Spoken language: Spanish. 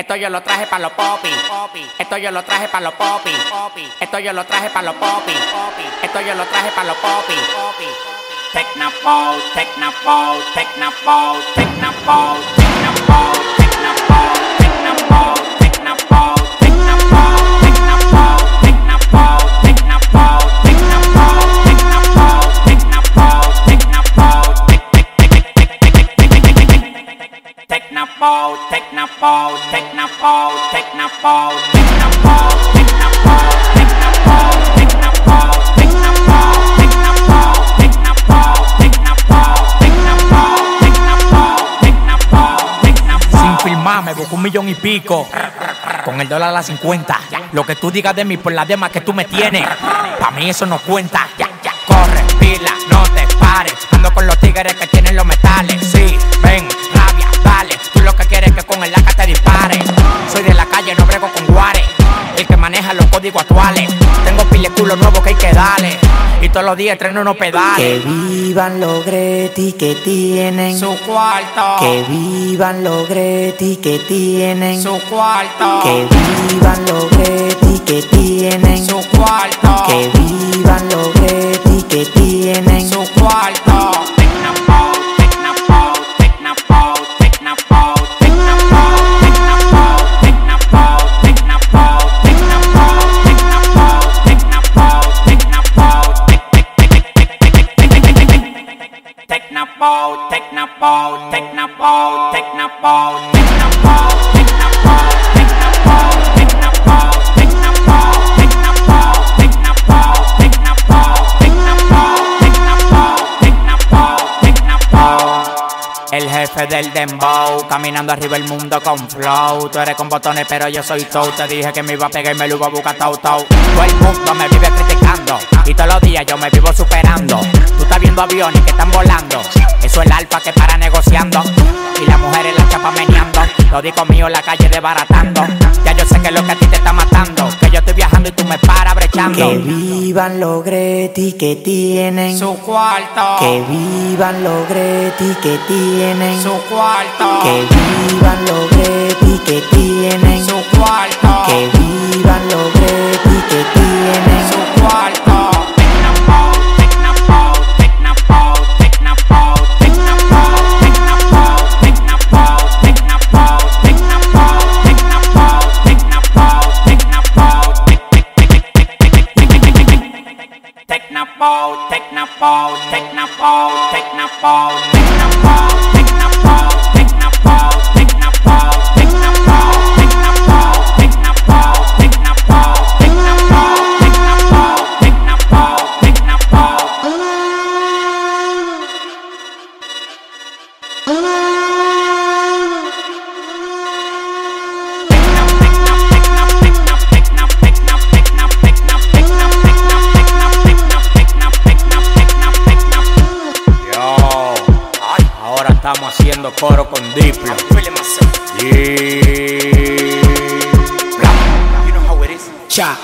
Esto yo lo traje para los popis. Esto yo lo traje para los popis. Esto yo lo traje para los popis. Esto yo lo traje para los popis. Tecnapo, Tecnapo, Tecnapo, Tecnapo, Tecnapo, Sin filmar, me busco un millón y pico. Con el dólar a las 50. Lo que tú digas de mí por las demás que tú me tienes. Pa' mí eso no cuenta. Corre, pila, no te pares. Ando con los tigres que tienen los metales. Sí, ven, códigos actuales. Tengo pile culo nuevo que hay que darle. Y todos los días treno unos Que pedales. vivan los Greti que tienen. Su cuarto, Que vivan los Greti que tienen. su cuarto, Que vivan los Greti que tienen. su cuarto, Que vivan los Technopole, Technopole, Technopole, Technopole, Technopole, El jefe del dembow, caminando arriba el mundo con flow. Tú eres con botones, pero yo soy tou. Te dije que me iba a pegar y me lo iba a buscar tau tau. Todo el mundo me vive criticando y todos los días yo me vivo superando. Tú estás viendo aviones que están volando. Eso es el alfa que para negociando y las mujeres la chapa meneando. Los discos míos en la calle desbaratando. Ya yo sé que lo que a ti te está matando. Que yo estoy viajando y tú me paras brechando. Que vivan los Greti que tienen. Su cuarto, Que vivan los Greti que tienen. su cuarto, Que vivan los Greti que tienen. technopole, technopole, techno technopole. Coro con Diplo. Yeah. You know how it is. Cha,